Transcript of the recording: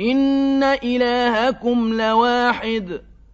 إِنَّ إِلَٰهَكُمْ لَوَاحِدٌ